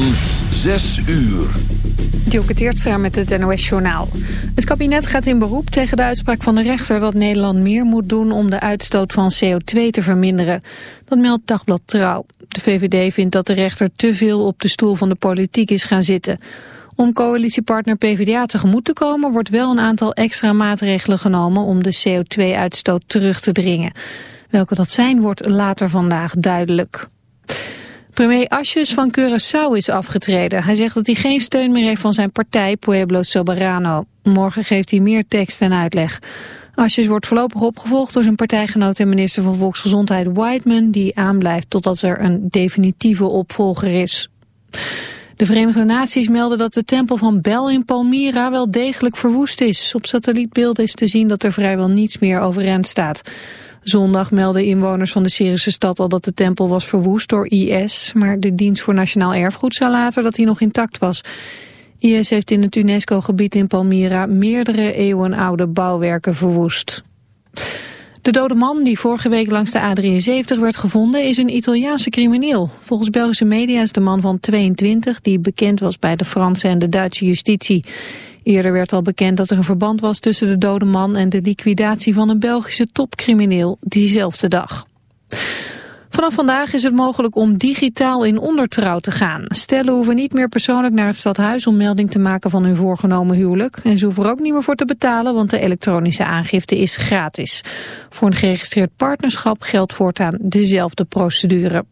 van 6 uur. Dielke Teertstra met het NOS-journaal. Het kabinet gaat in beroep tegen de uitspraak van de rechter... dat Nederland meer moet doen om de uitstoot van CO2 te verminderen. Dat meldt Dagblad Trouw. De VVD vindt dat de rechter te veel op de stoel van de politiek is gaan zitten. Om coalitiepartner PvdA tegemoet te komen... wordt wel een aantal extra maatregelen genomen... om de CO2-uitstoot terug te dringen. Welke dat zijn, wordt later vandaag duidelijk. Premier Asjes van Curaçao is afgetreden. Hij zegt dat hij geen steun meer heeft van zijn partij Pueblo Soberano. Morgen geeft hij meer tekst en uitleg. Asjes wordt voorlopig opgevolgd door zijn partijgenoot en minister van Volksgezondheid Whiteman... die aanblijft totdat er een definitieve opvolger is. De Verenigde Naties melden dat de tempel van Bel in Palmyra wel degelijk verwoest is. Op satellietbeelden is te zien dat er vrijwel niets meer overeind staat. Zondag meldden inwoners van de Syrische stad al dat de tempel was verwoest door IS, maar de dienst voor nationaal erfgoed zei later dat hij nog intact was. IS heeft in het UNESCO-gebied in Palmyra meerdere eeuwenoude bouwwerken verwoest. De dode man die vorige week langs de A73 werd gevonden is een Italiaanse crimineel. Volgens Belgische media is de man van 22 die bekend was bij de Franse en de Duitse justitie. Eerder werd al bekend dat er een verband was tussen de dode man en de liquidatie van een Belgische topcrimineel diezelfde dag. Vanaf vandaag is het mogelijk om digitaal in ondertrouw te gaan. Stellen hoeven niet meer persoonlijk naar het stadhuis om melding te maken van hun voorgenomen huwelijk. En ze hoeven er ook niet meer voor te betalen, want de elektronische aangifte is gratis. Voor een geregistreerd partnerschap geldt voortaan dezelfde procedure.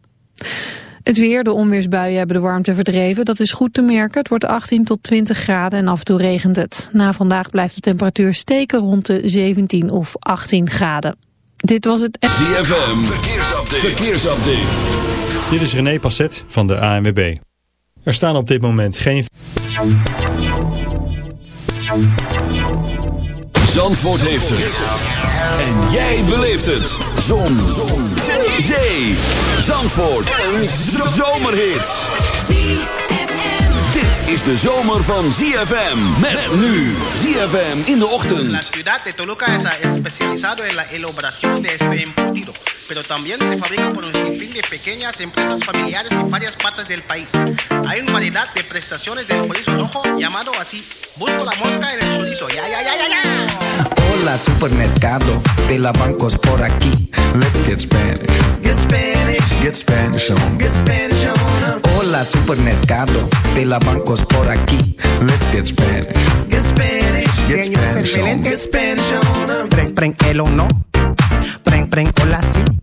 Het weer, de onweersbuien hebben de warmte verdreven. Dat is goed te merken. Het wordt 18 tot 20 graden en af en toe regent het. Na vandaag blijft de temperatuur steken rond de 17 of 18 graden. Dit was het... ZFM, verkeersupdate. verkeersupdate. Dit is René Passet van de ANWB. Er staan op dit moment geen... Zandvoort heeft het. En jij beleeft het. Zon. Zon. Zee. Zandvoort. Een zomerhit. Is de zomer van ZFM. Met nu ZFM in de ochtend. La ciudad de Toluca es especializado en la elaboración de este embutido. Pero también se fabrica por un sinfín de pequeñas empresas familiares en varias partes del país. Hay una variedad de prestaciones del chorizo rojo llamado así. Busco la mosca en el chorizo. Ya, ya, ya, ya, ya. Hola, supermercado de la bancos por aquí. Let's get Spanish. Get Spanish. Get Spanish on. Get Spanish on. Hola, supermercado de la bancos por aquí. Let's get Spanish. Get Spanish. Get Spanish. Get Spanish on. Preng, preng, el o no. Preng, preng, hola si.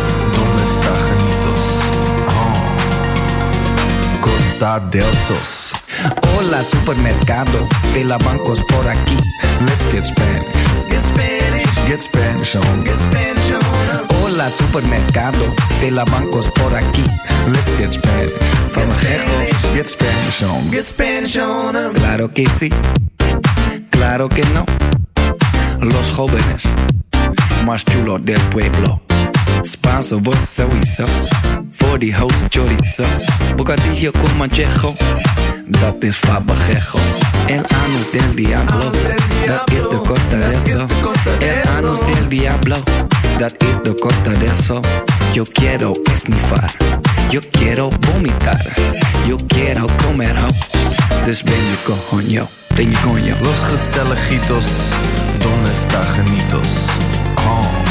genitos? Oh. Costa del Sos. Hola, supermercado de la bancos por aquí. Let's get Spanish. Get Spanish. Get Spanish on. Get Spanish on. Hola, supermercado de la bancos por aquí. Let's get Spanish. Van Gego. Get Spanish on. Get Spanish on. Claro que sí. Claro que no. Los jóvenes más chulos del pueblo. Spanso. Voor die host chorizo. Bocadillo con manchejo. Dat is fabajejo. El anus del diablo. Dat is de costa de eso. El anus del diablo. Dat is de costa de eso. Yo quiero esnifar. Yo quiero vomitar. Yo quiero comer ho. Dus ben je coño. Ben je coño. Los gezelligitos, donde está genitos? Oh.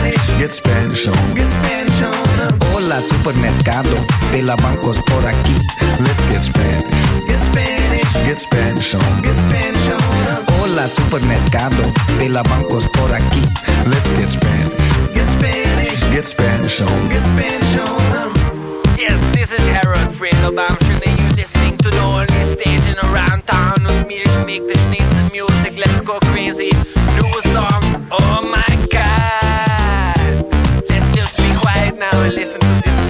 Get Spanish on. Get Spanish on. Hola, supermercado de la bancos por aquí. Let's get Spanish. Get Spanish. Get Spanish on. Get Spanish on. Hola, supermercado. De la bancos por aquí. Let's get Spanish. Get Spanish. Get Spanish on. Get Spanish on. Yes, this is Harold Fredo Bamshin and you're listening to the only station around town with me to make the sneeze music. Let's go crazy. Do a song. Oh my and listen to this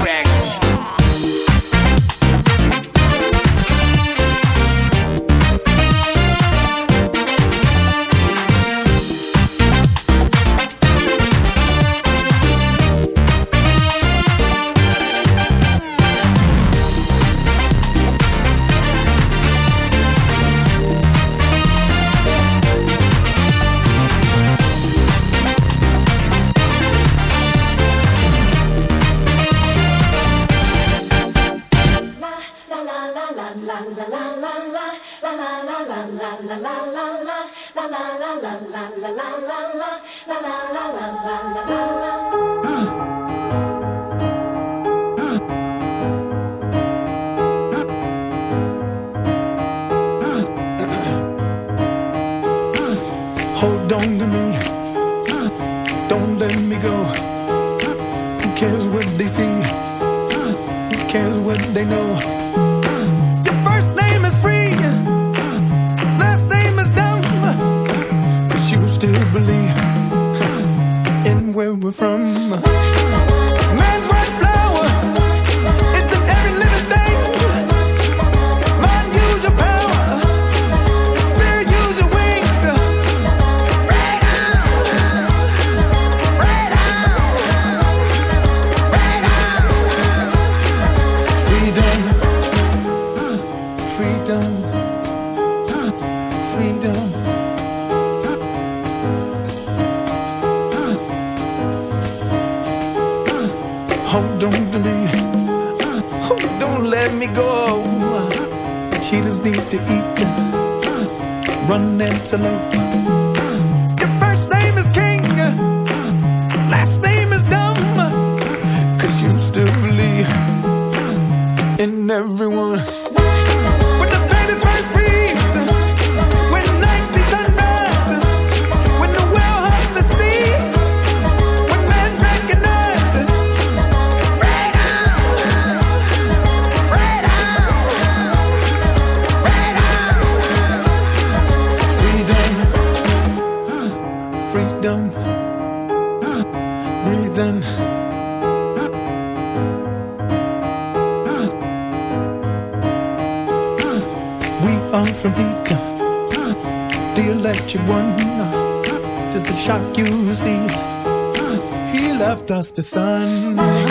across the sun.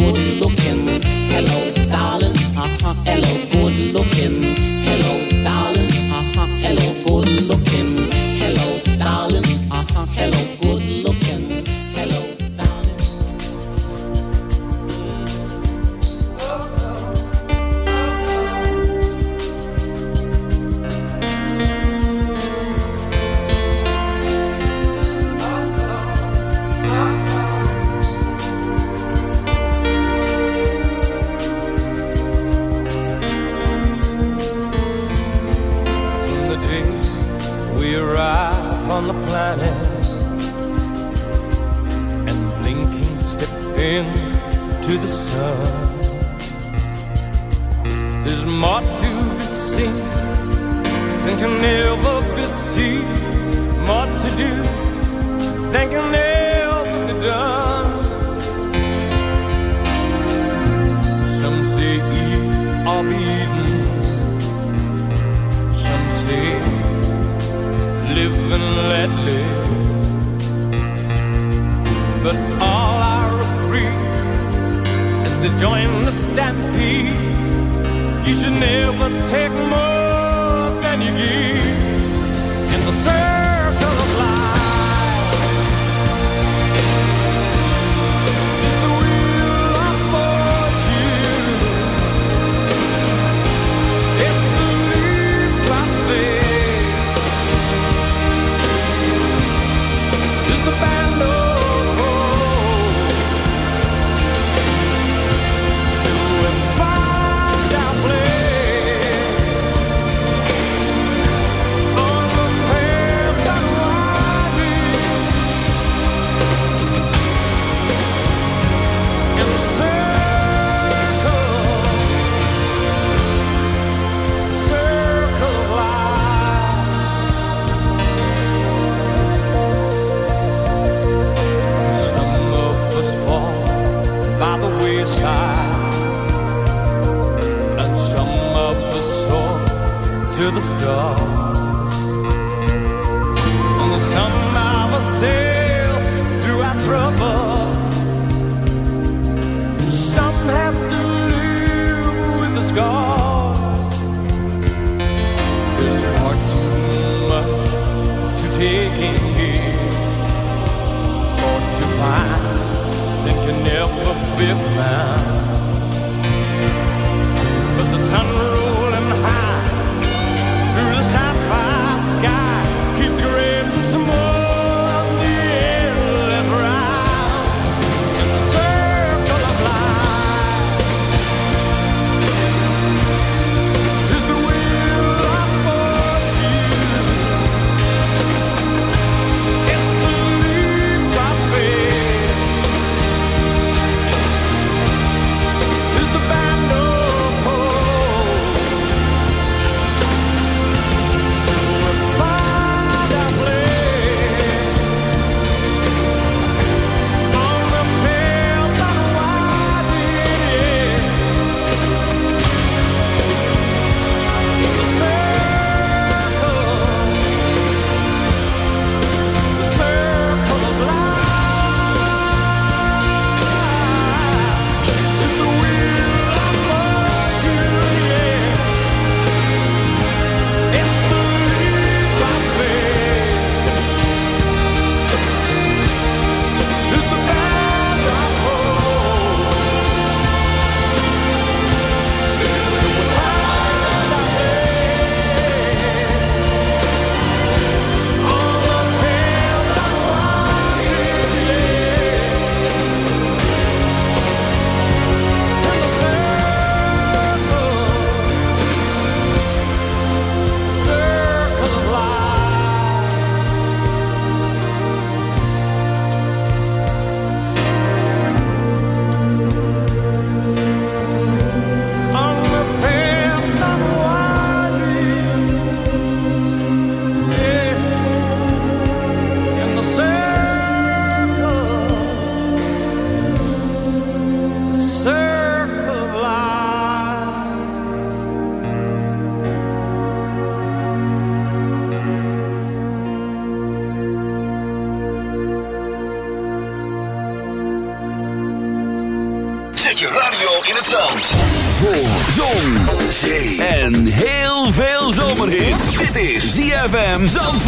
hello.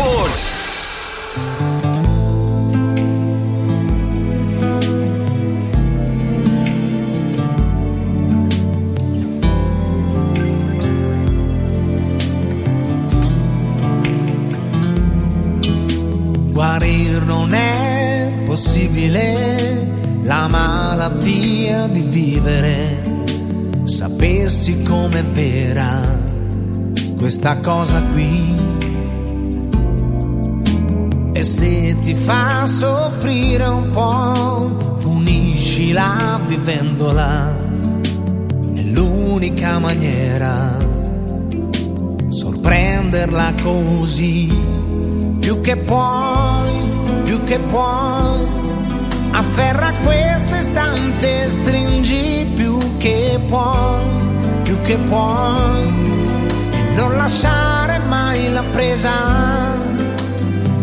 Zandvoort. Guarir non è possibile la malattia di vivere. Sapessi com'è vera questa cosa qui. Se ti fa soffrire un po', puniscila vivendola. È l'unica maniera sorprenderla così più che puoi, più che puoi, afferra questo istante, stringi più che puoi, più che puoi, e non lasciare mai la presa,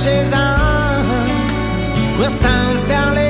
accesa. Quest'ansia leggerissima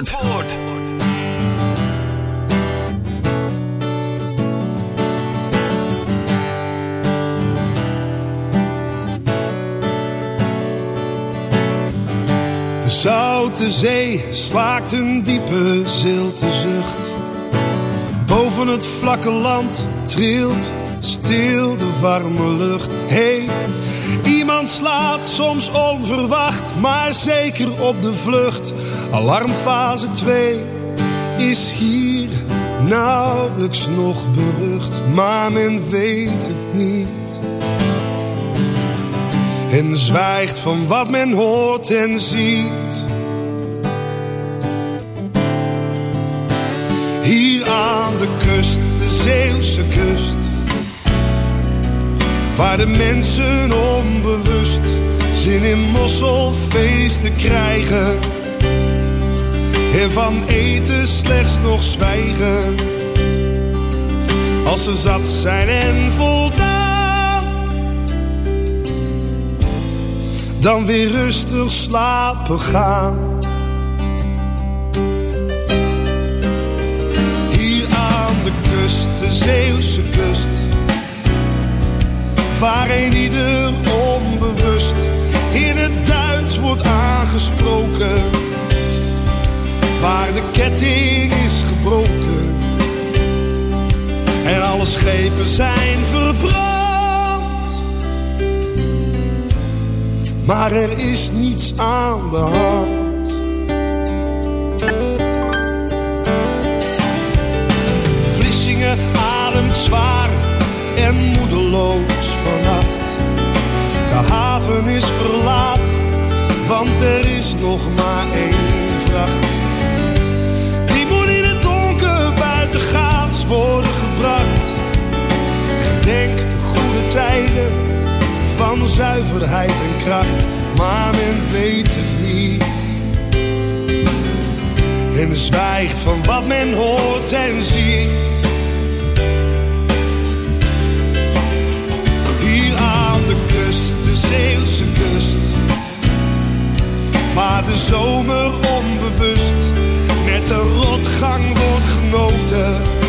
De zoute zee slaakt een diepe zilte zucht. Boven het vlakke land trilt stil de warme lucht. Hey, iemand slaat soms onverwacht, maar zeker op de vlucht. Alarmfase 2 is hier nauwelijks nog berucht, maar men weet het niet. En zwijgt van wat men hoort en ziet. Hier aan de kust, de Zeeuwse kust. Waar de mensen onbewust zin in mosselfeesten krijgen. En van eten slechts nog zwijgen. Als ze zat zijn en voldaan. Dan weer rustig slapen gaan. Hier aan de kust, de Zeeuwse kust. Waar een ieder onbewust in het Duits wordt aangesproken waar de ketting is gebroken en alle schepen zijn verbrand. Maar er is niets aan de hand. Vlissingen ademt zwaar en moedeloos vannacht. De haven is verlaat, want er is nog maar één vracht worden gebracht. Denk de goede tijden van zuiverheid en kracht, maar men weet het niet. En zwijgt van wat men hoort en ziet. Hier aan de kust, de Zeeuwse kust, waar de zomer onbewust met de rotgang wordt genoten.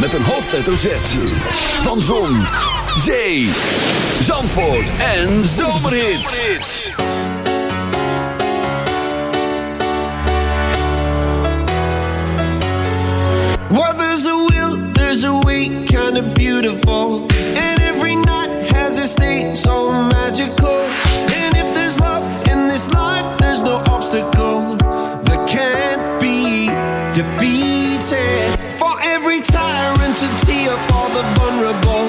Met een hoofdletter Z. Van Zon, Zee, Zandvoort en Zomerhits. Well, there's a will, there's a way, kind of beautiful. And every night has a state so magical. And if there's love in this life, the vulnerable.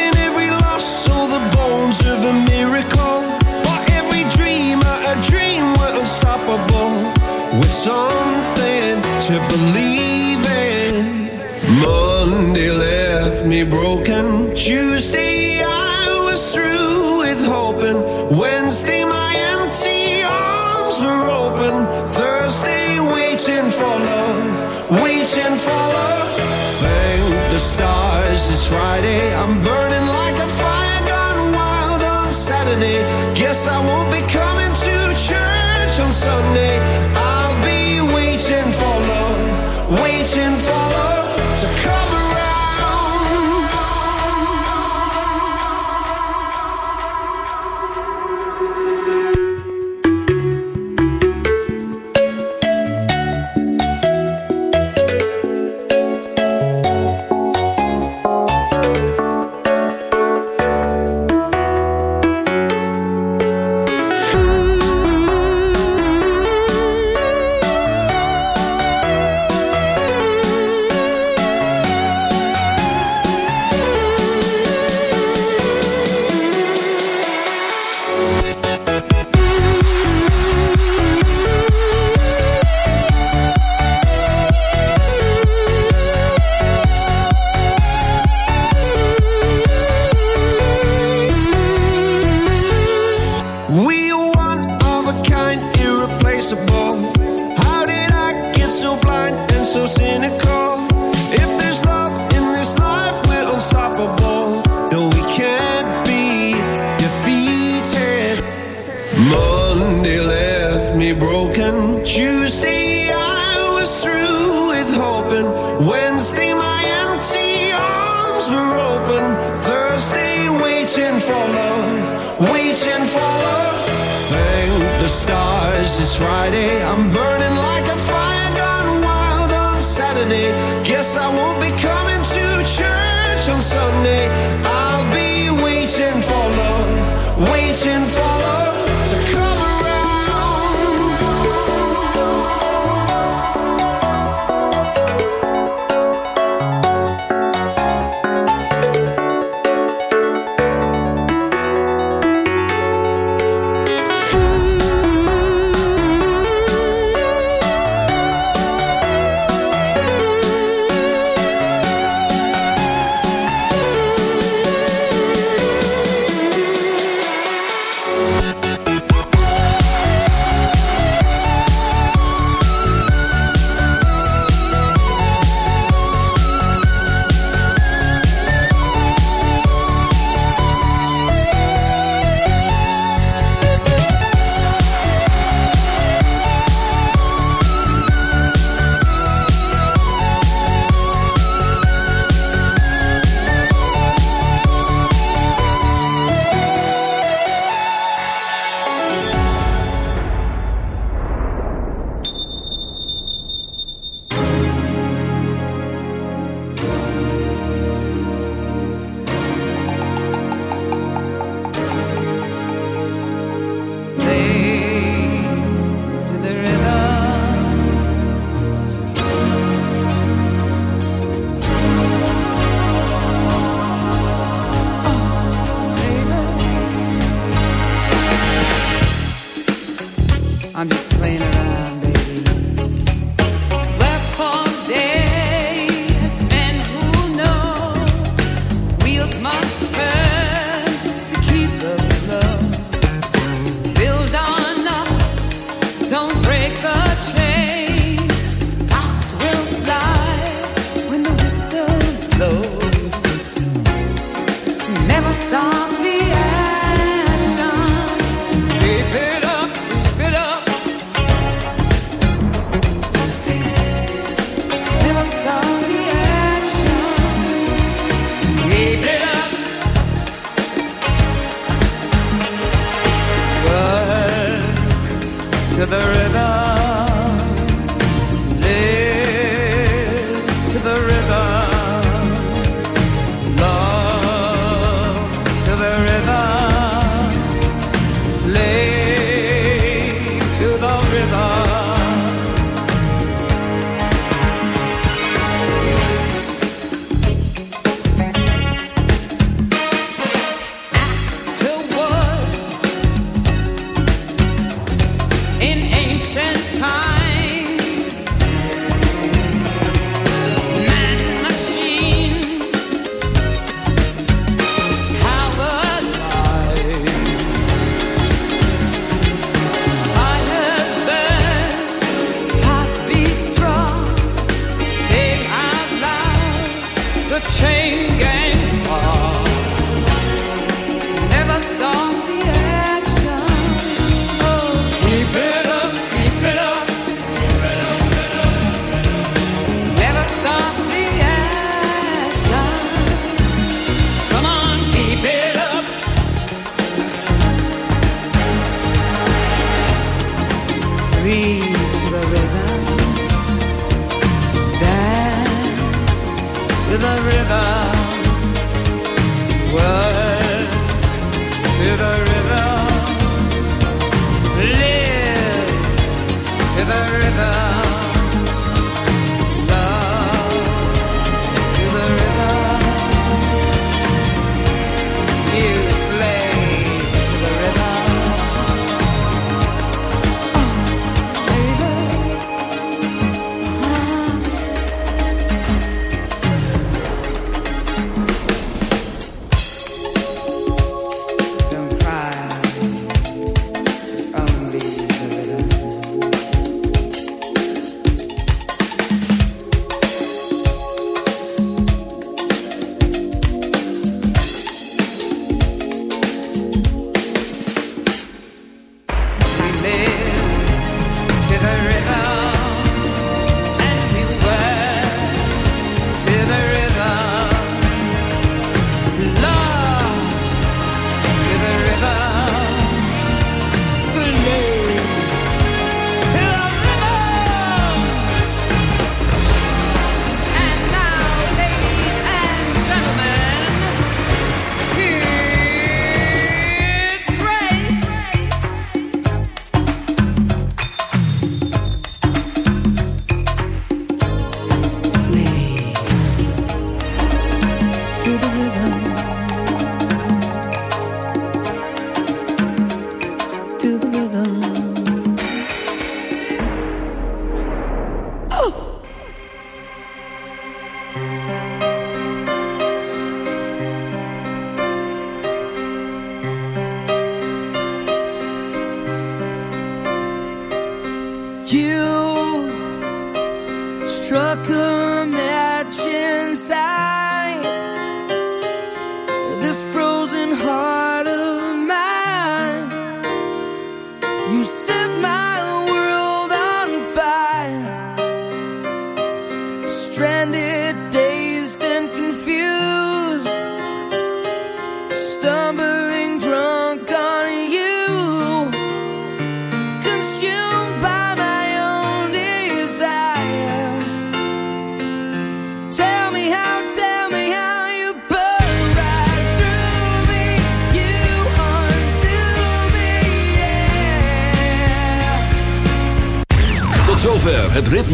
In every loss, all the bones of a miracle. For every dreamer, a dream were unstoppable. With something to believe in. Monday left me broken. Tuesday, I was through with hoping. Wednesday, my empty arms were open. Thursday, waiting for love. Waiting for love this is Friday. I'm burning.